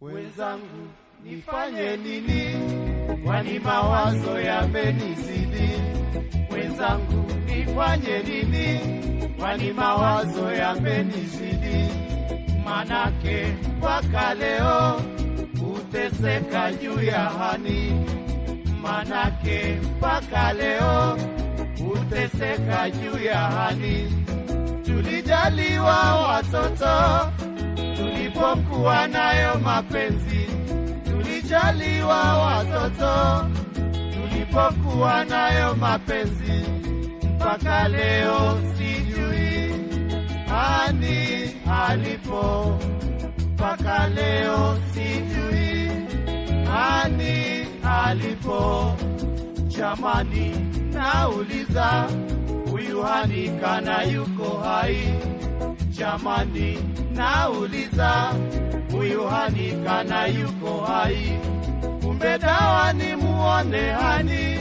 Wenzangu, nifanye nini? Kwani mawazo yamenizidi. Wenzangu, nifanye nini? Kwani mawazo yamenizidi. Manake mpaka leo uteseka juu ya hani. Manake mpaka leo uteseka juu ya hani. Tulijaliwa watoto tulipokuwa nayo mapenzi, tulijaliwa watoto tulipokuwa nayo mapenzi, mpaka leo sijui ani alipo, mpaka leo sijui ani alipo. Jamani, nauliza huyu hani kana yuko hai? Jamani, nauliza huyu hani kana yuko hai? Kumbe dawa ni muone hani,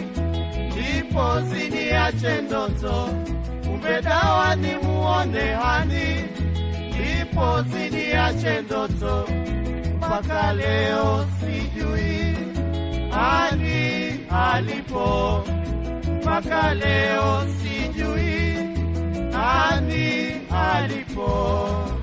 ndipo ya ndoto. Kumbe dawa ni muone hani, ndipo ya ndoto. Mpaka leo sijui hani alipo, mpaka leo sijui hani alipo.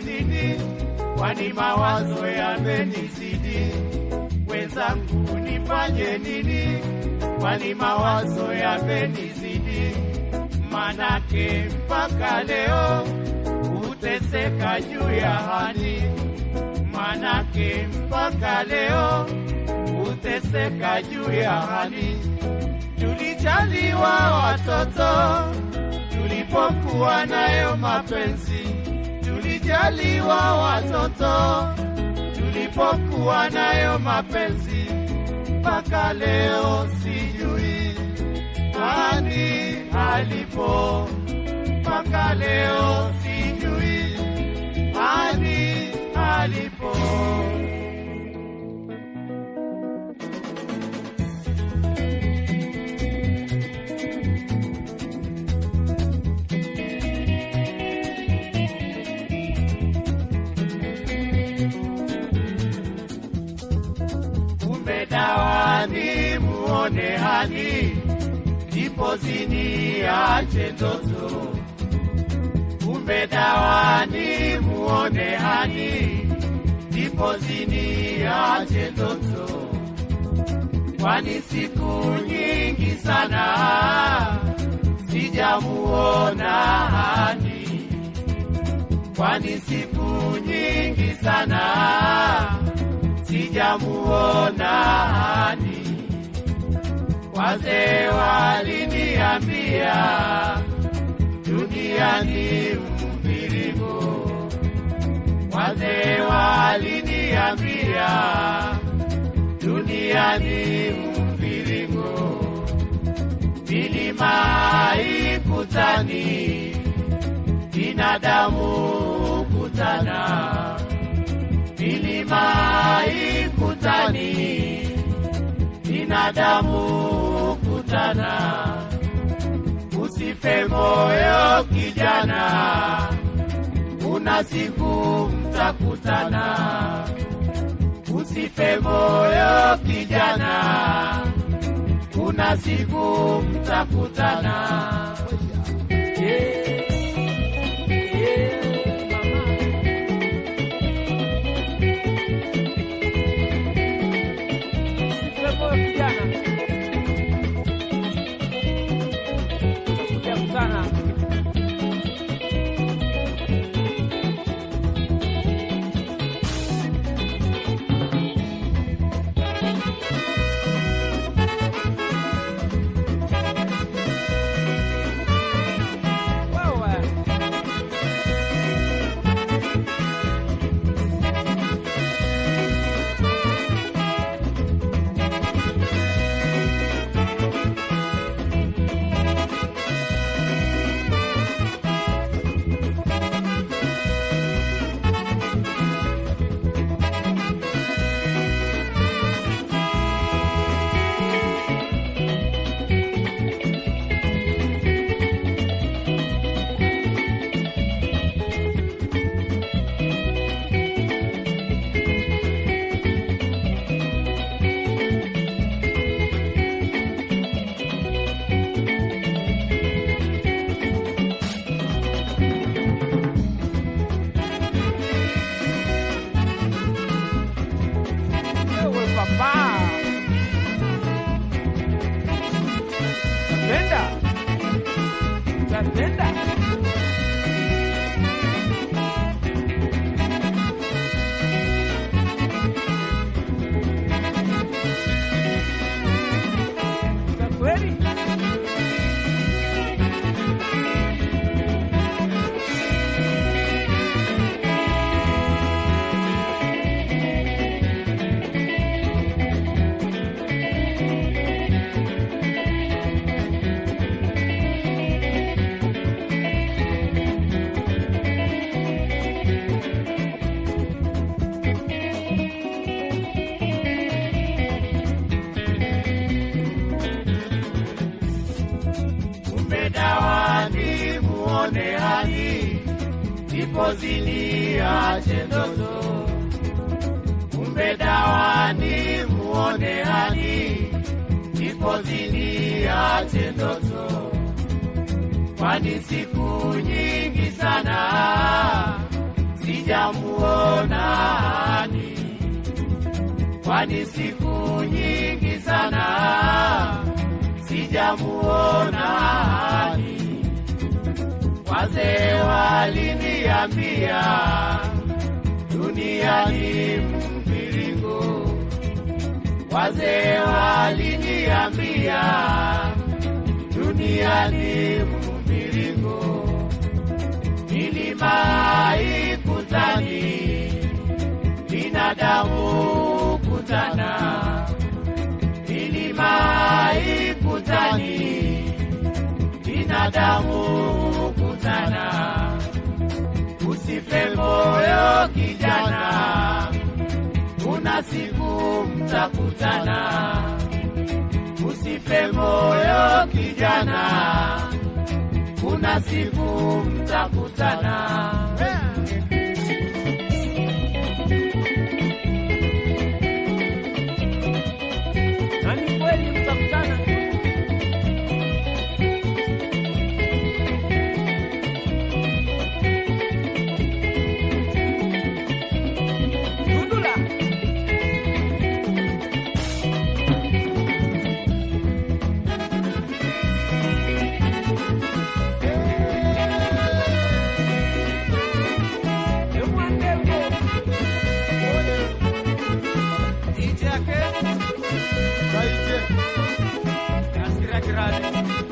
Nini? Kwani mawazo yamenizidi. Wenzangu, nifanye nini? Kwani mawazo yamenizidi. Manake mpaka leo uteseka juu ya hani. Manake mpaka leo uteseka juu ya hani. Tulijaliwa watoto tulipokuwa nayo mapenzi, tulijaliwa watoto tulipokuwa nayo mapenzi, mpaka leo sijui hani alipo, mpaka leo sijui hani alipo. Ni hali ndipo zini ache ndoto. Kumbe muone hani, ndipo ziniache ndoto. Kwani siku nyingi sana sijamuona hani, kwani siku nyingi sana sijamuona hani. Wazee waliniambia dunia ni mviringo, wazee waliniambia dunia ni mviringo, milima ikutani, binadamu kutana milima ikutani, binadamu kutana. Usife moyo kijana, kuna siku mtakutana. Usife moyo kijana, kuna siku mtakutana. entenda. Ipo zini ache ndoto? Kumbe dawa ni muone hali. Ipo zini ache ndoto? Kwani siku nyingi sana sijamuona ani, kwani siku nyingi sana sijamuona hani. Wazee waliniambia dunia ni mviringo, wazee waliniambia dunia ni mviringo. Milima ikutani, binadamu kutana milima ikutani, binadamu kutana. Usife moyo kijana, kuna siku mtakutana. Usife moyo kijana, kuna siku mtakutana. Gracias.